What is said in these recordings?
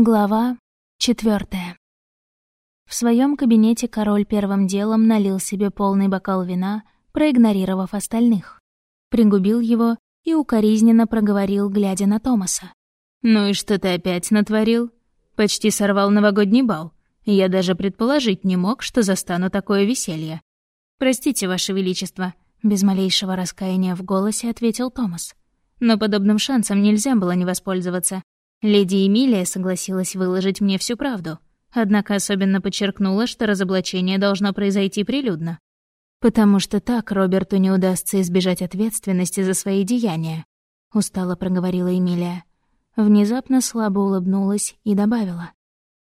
Глава четвертая. В своем кабинете король первым делом налил себе полный бокал вина, проигнорировав остальных. Пригубил его и укоризненно проговорил, глядя на Томаса. «Ну и что ты опять натворил? Почти сорвал новогодний бал. Я даже предположить не мог, что застану такое веселье. Простите, Ваше Величество», — без малейшего раскаяния в голосе ответил Томас. «Но подобным шансом нельзя было не воспользоваться. Леди Эмилия согласилась выложить мне всю правду, однако особенно подчеркнула, что разоблачение должно произойти прилюдно. «Потому что так Роберту не удастся избежать ответственности за свои деяния», — устало проговорила Эмилия. Внезапно слабо улыбнулась и добавила.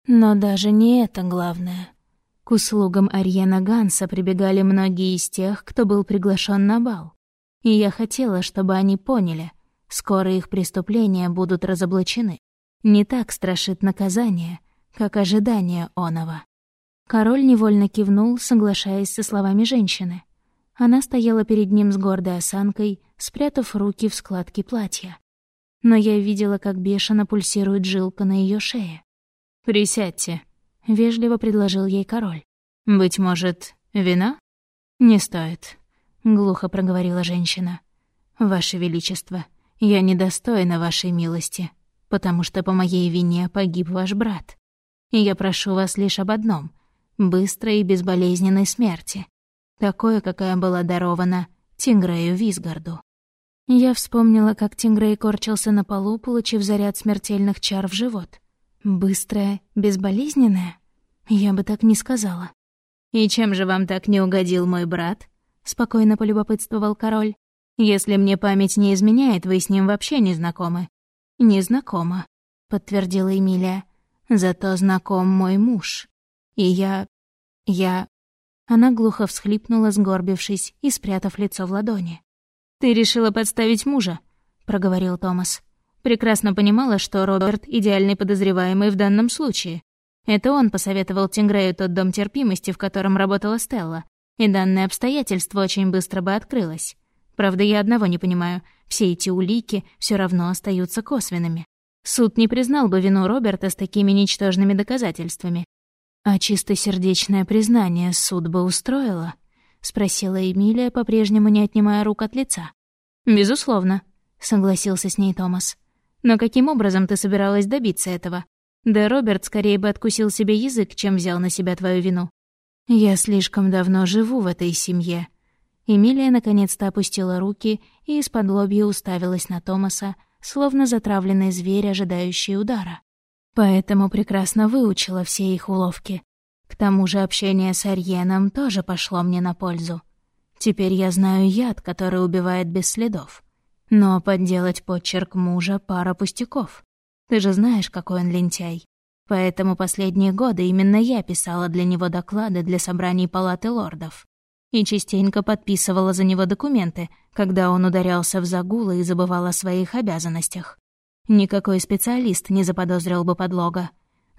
«Но даже не это главное. К услугам Арьена Ганса прибегали многие из тех, кто был приглашен на бал. И я хотела, чтобы они поняли, скоро их преступления будут разоблачены не так страшит наказание, как ожидание оного. Король невольно кивнул, соглашаясь со словами женщины. Она стояла перед ним с гордой осанкой, спрятав руки в складки платья. Но я видела, как бешено пульсирует жилка на ее шее. «Присядьте», — вежливо предложил ей король. «Быть может, вина?» «Не стоит», — глухо проговорила женщина. «Ваше Величество, я недостойна вашей милости потому что по моей вине погиб ваш брат. И я прошу вас лишь об одном — быстрой и безболезненной смерти, такое, какая была дарована Тингрею Визгарду. Я вспомнила, как Тингрей корчился на полу, получив заряд смертельных чар в живот. Быстрая, безболезненная? Я бы так не сказала. «И чем же вам так не угодил мой брат?» — спокойно полюбопытствовал король. «Если мне память не изменяет, вы с ним вообще не знакомы. «Незнакомо», — подтвердила Эмилия. «Зато знаком мой муж. И я... я...» Она глухо всхлипнула, сгорбившись и спрятав лицо в ладони. «Ты решила подставить мужа», — проговорил Томас. Прекрасно понимала, что Роберт — идеальный подозреваемый в данном случае. Это он посоветовал Тингрею тот дом терпимости, в котором работала Стелла, и данное обстоятельство очень быстро бы открылось. Правда, я одного не понимаю. Все эти улики все равно остаются косвенными. Суд не признал бы вину Роберта с такими ничтожными доказательствами. «А чистосердечное признание суд бы устроило?» — спросила Эмилия, по-прежнему не отнимая рук от лица. «Безусловно», — согласился с ней Томас. «Но каким образом ты собиралась добиться этого? Да Роберт скорее бы откусил себе язык, чем взял на себя твою вину. Я слишком давно живу в этой семье», Эмилия наконец-то опустила руки и из-под лобья уставилась на Томаса, словно затравленный зверь, ожидающий удара. Поэтому прекрасно выучила все их уловки. К тому же общение с Арьеном тоже пошло мне на пользу. Теперь я знаю яд, который убивает без следов. Но подделать подчерк мужа — пара пустяков. Ты же знаешь, какой он лентяй. Поэтому последние годы именно я писала для него доклады для собраний палаты лордов и частенько подписывала за него документы, когда он ударялся в загулы и забывал о своих обязанностях. Никакой специалист не заподозрил бы подлога.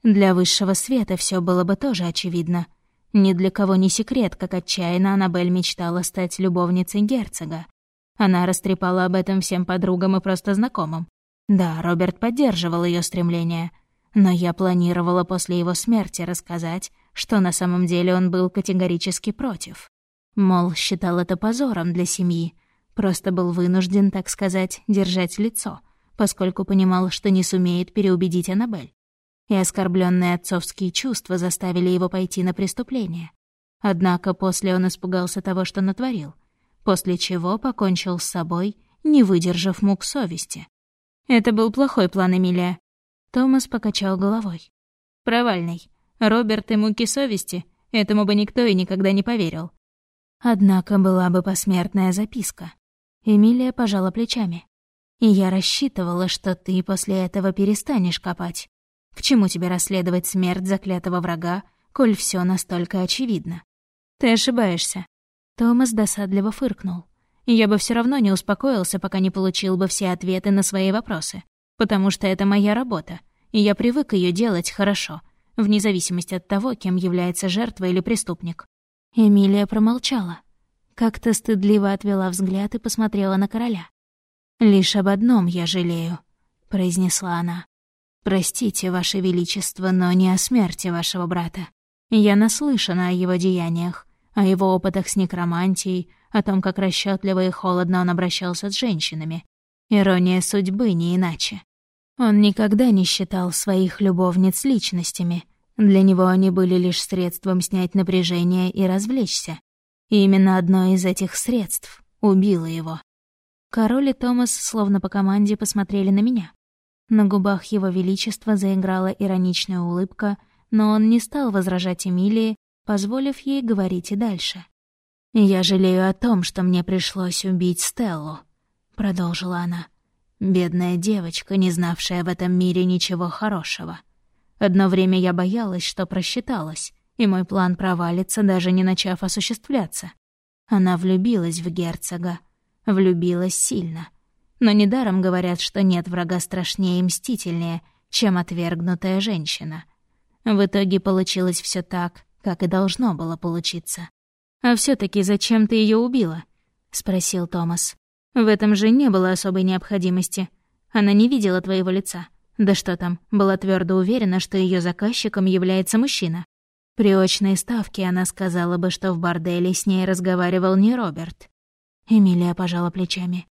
Для высшего света все было бы тоже очевидно. Ни для кого не секрет, как отчаянно Аннабель мечтала стать любовницей герцога. Она растрепала об этом всем подругам и просто знакомым. Да, Роберт поддерживал ее стремление, но я планировала после его смерти рассказать, что на самом деле он был категорически против. Мол, считал это позором для семьи, просто был вынужден, так сказать, держать лицо, поскольку понимал, что не сумеет переубедить Аннабель. И оскорбленные отцовские чувства заставили его пойти на преступление. Однако после он испугался того, что натворил, после чего покончил с собой, не выдержав мук совести. Это был плохой план Эмилия. Томас покачал головой. Провальный. Роберт и муки совести, этому бы никто и никогда не поверил. Однако была бы посмертная записка. Эмилия пожала плечами. И я рассчитывала, что ты после этого перестанешь копать. К чему тебе расследовать смерть заклятого врага, коль все настолько очевидно? Ты ошибаешься. Томас досадливо фыркнул. Я бы все равно не успокоился, пока не получил бы все ответы на свои вопросы. Потому что это моя работа, и я привык ее делать хорошо, вне зависимости от того, кем является жертва или преступник. Эмилия промолчала. Как-то стыдливо отвела взгляд и посмотрела на короля. «Лишь об одном я жалею», — произнесла она. Простите, Ваше Величество, но не о смерти вашего брата. Я наслышана о его деяниях, о его опытах с некромантией, о том, как расчетливо и холодно он обращался с женщинами. Ирония судьбы не иначе. Он никогда не считал своих любовниц личностями. Для него они были лишь средством снять напряжение и развлечься. И именно одно из этих средств убило его. Король и Томас словно по команде посмотрели на меня. На губах его величества заиграла ироничная улыбка, но он не стал возражать Эмилии, позволив ей говорить и дальше. «Я жалею о том, что мне пришлось убить Стеллу», — продолжила она. «Бедная девочка, не знавшая в этом мире ничего хорошего. Одно время я боялась, что просчиталась, и мой план провалится, даже не начав осуществляться. Она влюбилась в герцога. Влюбилась сильно. Но недаром говорят, что нет врага страшнее и мстительнее, чем отвергнутая женщина. В итоге получилось все так, как и должно было получиться. «А все таки зачем ты ее убила?» — спросил Томас. «В этом же не было особой необходимости. Она не видела твоего лица. Да что там, была твердо уверена, что ее заказчиком является мужчина. При очной ставке она сказала бы, что в борделе с ней разговаривал не Роберт. Эмилия пожала плечами.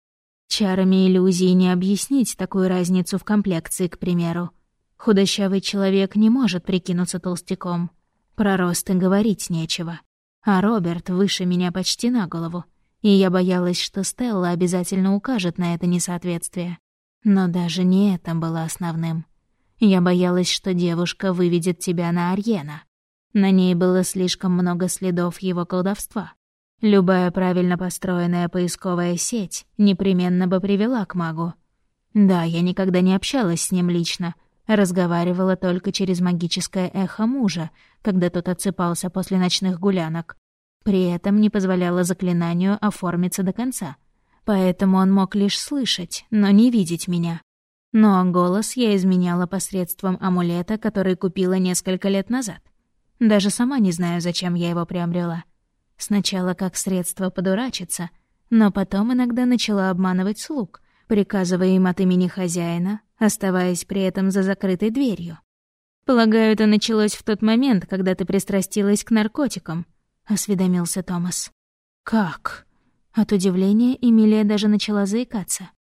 Чарами иллюзии не объяснить такую разницу в комплекции, к примеру. Худощавый человек не может прикинуться толстяком. Про рост и говорить нечего. А Роберт выше меня почти на голову. И я боялась, что Стелла обязательно укажет на это несоответствие. Но даже не это было основным. Я боялась, что девушка выведет тебя на Арьена. На ней было слишком много следов его колдовства. Любая правильно построенная поисковая сеть непременно бы привела к магу. Да, я никогда не общалась с ним лично, разговаривала только через магическое эхо мужа, когда тот отсыпался после ночных гулянок. При этом не позволяла заклинанию оформиться до конца. Поэтому он мог лишь слышать, но не видеть меня. Но голос я изменяла посредством амулета, который купила несколько лет назад. Даже сама не знаю, зачем я его приобрела. Сначала как средство подурачиться, но потом иногда начала обманывать слуг, приказывая им от имени хозяина, оставаясь при этом за закрытой дверью. «Полагаю, это началось в тот момент, когда ты пристрастилась к наркотикам», — осведомился Томас. «Как?» От удивления Эмилия даже начала заикаться.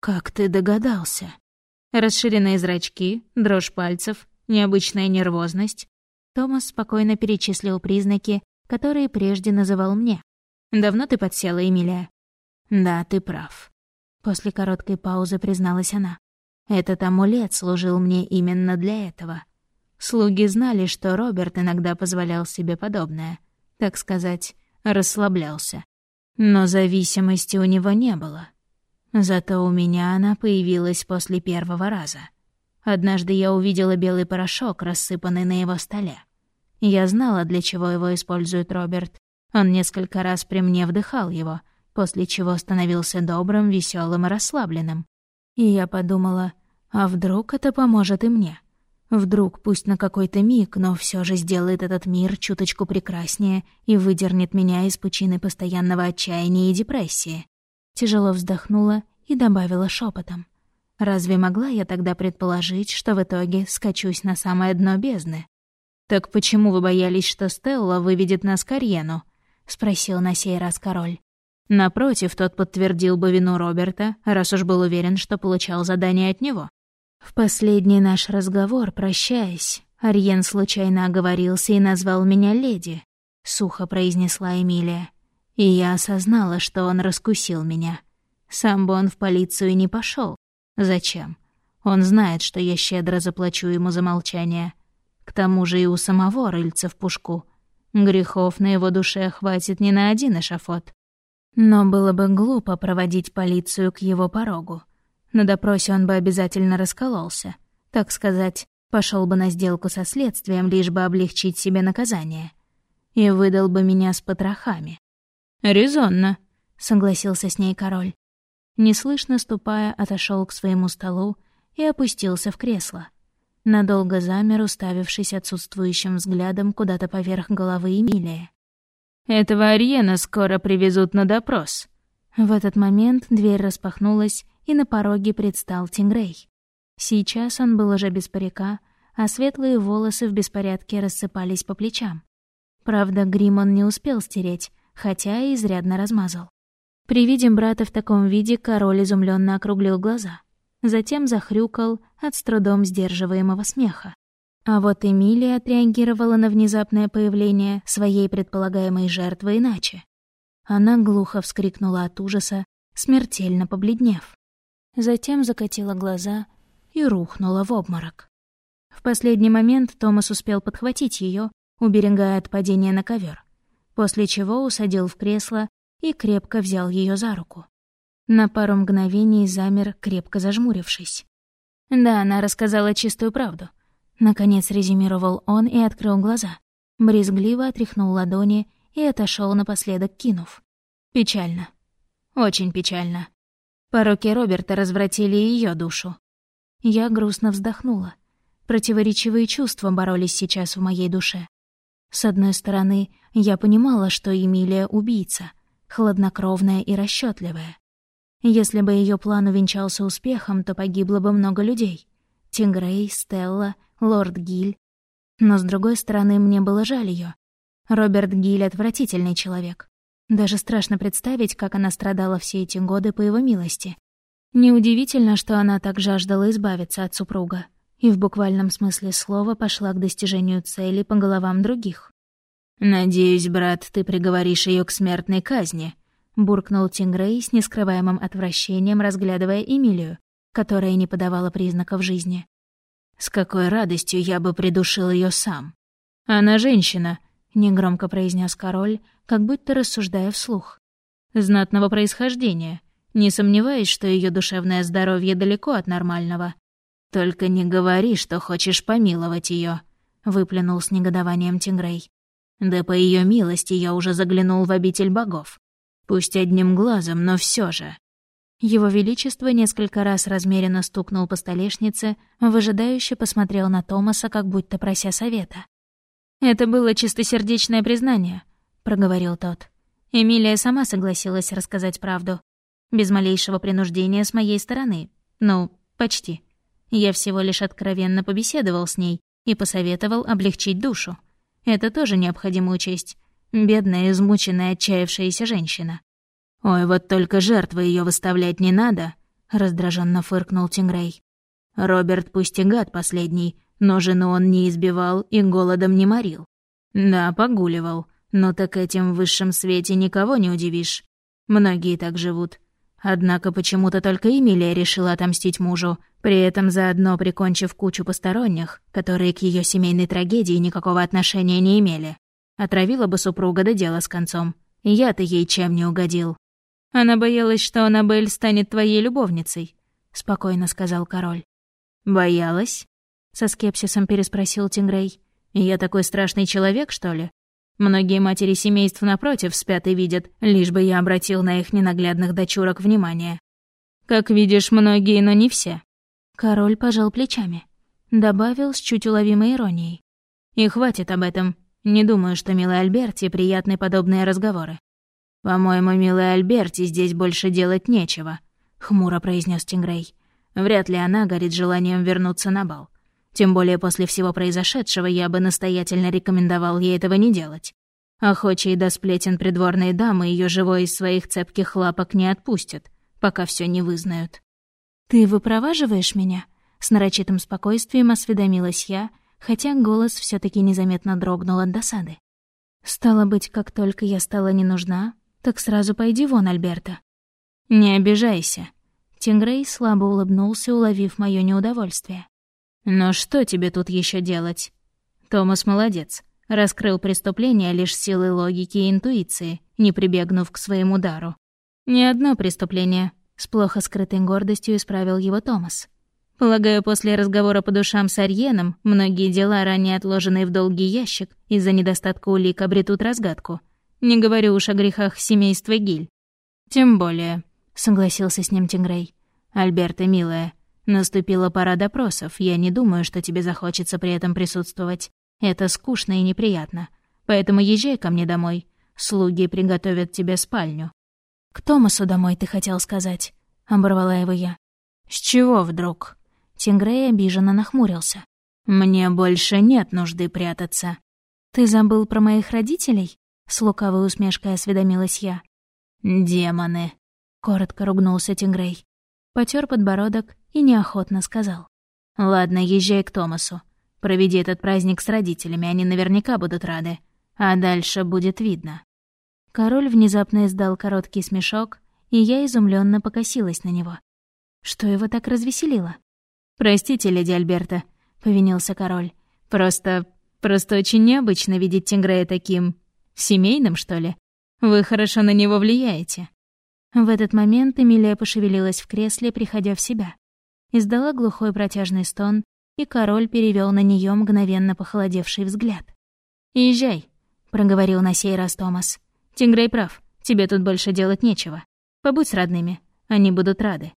«Как ты догадался?» Расширенные зрачки, дрожь пальцев, необычная нервозность, Томас спокойно перечислил признаки, которые прежде называл мне. «Давно ты подсела, Эмилия?» «Да, ты прав». После короткой паузы призналась она. «Этот амулет служил мне именно для этого. Слуги знали, что Роберт иногда позволял себе подобное. Так сказать, расслаблялся. Но зависимости у него не было. Зато у меня она появилась после первого раза. Однажды я увидела белый порошок, рассыпанный на его столе. Я знала, для чего его использует Роберт. Он несколько раз при мне вдыхал его, после чего становился добрым, веселым и расслабленным. И я подумала, а вдруг это поможет и мне? Вдруг, пусть на какой-то миг, но все же сделает этот мир чуточку прекраснее и выдернет меня из пучины постоянного отчаяния и депрессии. Тяжело вздохнула и добавила шепотом. Разве могла я тогда предположить, что в итоге скачусь на самое дно бездны? «Так почему вы боялись, что Стелла выведет нас к Арьену?» — спросил на сей раз король. Напротив, тот подтвердил бы вину Роберта, раз уж был уверен, что получал задание от него. В последний наш разговор, прощаясь, Арьен случайно оговорился и назвал меня леди, — сухо произнесла Эмилия. И я осознала, что он раскусил меня. Сам бы он в полицию не пошел. Зачем? Он знает, что я щедро заплачу ему за молчание. К тому же и у самого рыльца в пушку. Грехов на его душе хватит не на один эшафот. Но было бы глупо проводить полицию к его порогу. На допросе он бы обязательно раскололся. Так сказать, пошел бы на сделку со следствием, лишь бы облегчить себе наказание. И выдал бы меня с потрохами. «Резонно», — согласился с ней король неслышно ступая, отошел к своему столу и опустился в кресло. Надолго замер, уставившись отсутствующим взглядом куда-то поверх головы Эмилия. «Этого Ариена скоро привезут на допрос». В этот момент дверь распахнулась, и на пороге предстал Тингрей. Сейчас он был уже без парика, а светлые волосы в беспорядке рассыпались по плечам. Правда, грим он не успел стереть, хотя и изрядно размазал. При виде брата в таком виде король изумленно округлил глаза. Затем захрюкал от с трудом сдерживаемого смеха. А вот Эмилия отреагировала на внезапное появление своей предполагаемой жертвы иначе. Она глухо вскрикнула от ужаса, смертельно побледнев. Затем закатила глаза и рухнула в обморок. В последний момент Томас успел подхватить ее, уберегая от падения на ковер, после чего усадил в кресло и крепко взял ее за руку. На пару мгновений замер, крепко зажмурившись. Да, она рассказала чистую правду. Наконец резюмировал он и открыл глаза. Брезгливо отряхнул ладони и отошел напоследок, кинув. Печально. Очень печально. Пороки Роберта развратили ее душу. Я грустно вздохнула. Противоречивые чувства боролись сейчас в моей душе. С одной стороны, я понимала, что Эмилия — убийца, хладнокровная и расчетливая. Если бы ее план увенчался успехом, то погибло бы много людей. Тингрей, Стелла, лорд Гиль. Но, с другой стороны, мне было жаль ее. Роберт Гиль — отвратительный человек. Даже страшно представить, как она страдала все эти годы по его милости. Неудивительно, что она так жаждала избавиться от супруга и в буквальном смысле слова пошла к достижению цели по головам других. «Надеюсь, брат, ты приговоришь ее к смертной казни», — буркнул Тингрей с нескрываемым отвращением, разглядывая Эмилию, которая не подавала признаков жизни. «С какой радостью я бы придушил ее сам!» «Она женщина», — негромко произнес король, как будто рассуждая вслух. «Знатного происхождения. Не сомневаюсь, что ее душевное здоровье далеко от нормального. «Только не говори, что хочешь помиловать ее, выплюнул с негодованием Тингрей. «Да по ее милости я уже заглянул в обитель богов. Пусть одним глазом, но все же». Его Величество несколько раз размеренно стукнул по столешнице, выжидающе посмотрел на Томаса, как будто прося совета. «Это было чистосердечное признание», — проговорил тот. Эмилия сама согласилась рассказать правду. Без малейшего принуждения с моей стороны. Ну, почти. Я всего лишь откровенно побеседовал с ней и посоветовал облегчить душу. Это тоже необходимо учесть. Бедная, измученная, отчаявшаяся женщина. «Ой, вот только жертвы ее выставлять не надо», — раздраженно фыркнул Тингрей. «Роберт пусть и гад последний, но жену он не избивал и голодом не морил. Да, погуливал, но так этим в высшем свете никого не удивишь. Многие так живут. Однако почему-то только Эмилия решила отомстить мужу, при этом заодно прикончив кучу посторонних, которые к ее семейной трагедии никакого отношения не имели. Отравила бы супруга до дела с концом. Я-то ей чем не угодил. Она боялась, что Аннабель станет твоей любовницей, спокойно сказал король. Боялась? Со скепсисом переспросил Тингрей. Я такой страшный человек, что ли? Многие матери семейств напротив спят и видят, лишь бы я обратил на их ненаглядных дочурок внимание. Как видишь, многие, но не все. Король пожал плечами. Добавил с чуть уловимой иронией. И хватит об этом. Не думаю, что милой Альберти приятны подобные разговоры. «По-моему, милой Альберти здесь больше делать нечего», — хмуро произнес Тингрей. «Вряд ли она горит желанием вернуться на бал. Тем более после всего произошедшего я бы настоятельно рекомендовал ей этого не делать. Охочие до сплетен придворные дамы ее живой из своих цепких лапок не отпустят, пока все не вызнают. «Ты выпроваживаешь меня?» С нарочитым спокойствием осведомилась я, хотя голос все таки незаметно дрогнул от досады. «Стало быть, как только я стала не нужна, так сразу пойди вон, Альберта». «Не обижайся». Тингрей слабо улыбнулся, уловив мое неудовольствие. Но что тебе тут еще делать? Томас молодец. Раскрыл преступление лишь силой логики и интуиции, не прибегнув к своему дару. «Не одно преступление», — с плохо скрытой гордостью исправил его Томас. «Полагаю, после разговора по душам с Арьеном многие дела, ранее отложенные в долгий ящик, из-за недостатка улик обретут разгадку. Не говорю уж о грехах семейства Гиль». «Тем более», — согласился с ним Тингрей. «Альберта, милая, Наступила пора допросов, я не думаю, что тебе захочется при этом присутствовать. Это скучно и неприятно. Поэтому езжай ко мне домой. Слуги приготовят тебе спальню». «К Томасу домой, ты хотел сказать?» — оборвала его я. «С чего вдруг?» Тингрей обиженно нахмурился. «Мне больше нет нужды прятаться». «Ты забыл про моих родителей?» С лукавой усмешкой осведомилась я. «Демоны!» — коротко ругнулся Тингрей. Потер подбородок и неохотно сказал. «Ладно, езжай к Томасу. Проведи этот праздник с родителями, они наверняка будут рады. А дальше будет видно». Король внезапно издал короткий смешок, и я изумленно покосилась на него. Что его так развеселило? «Простите, леди Альберта», — повинился король. «Просто... просто очень необычно видеть Тингрея таким... семейным, что ли? Вы хорошо на него влияете». В этот момент Эмилия пошевелилась в кресле, приходя в себя. Издала глухой протяжный стон, и король перевел на нее мгновенно похолодевший взгляд. «Езжай», — проговорил на сей раз Томас. «Тингрей прав, тебе тут больше делать нечего. Побудь с родными, они будут рады».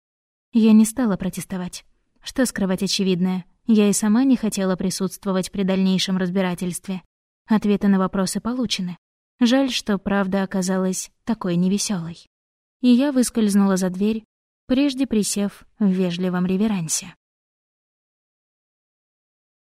Я не стала протестовать. Что скрывать очевидное, я и сама не хотела присутствовать при дальнейшем разбирательстве. Ответы на вопросы получены. Жаль, что правда оказалась такой невеселой. И я выскользнула за дверь, прежде присев в вежливом реверансе.